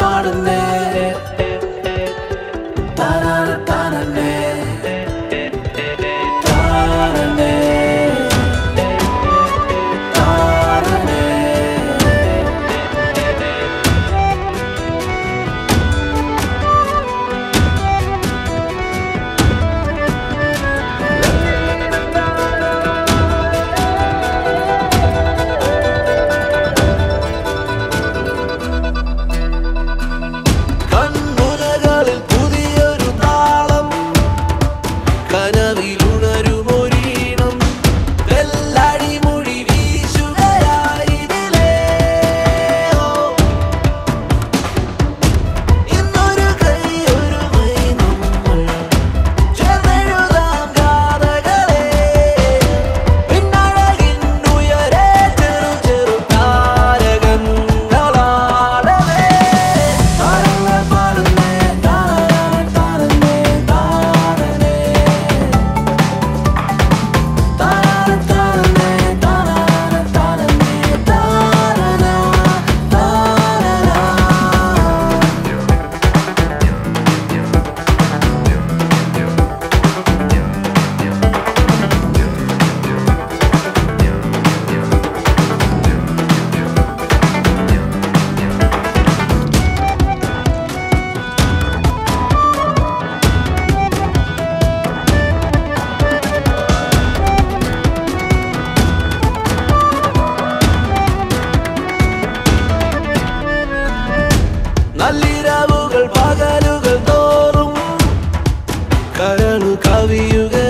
പാടുന്നേ. തരാ പകലുകൾ തോറും കരണു കവിയുക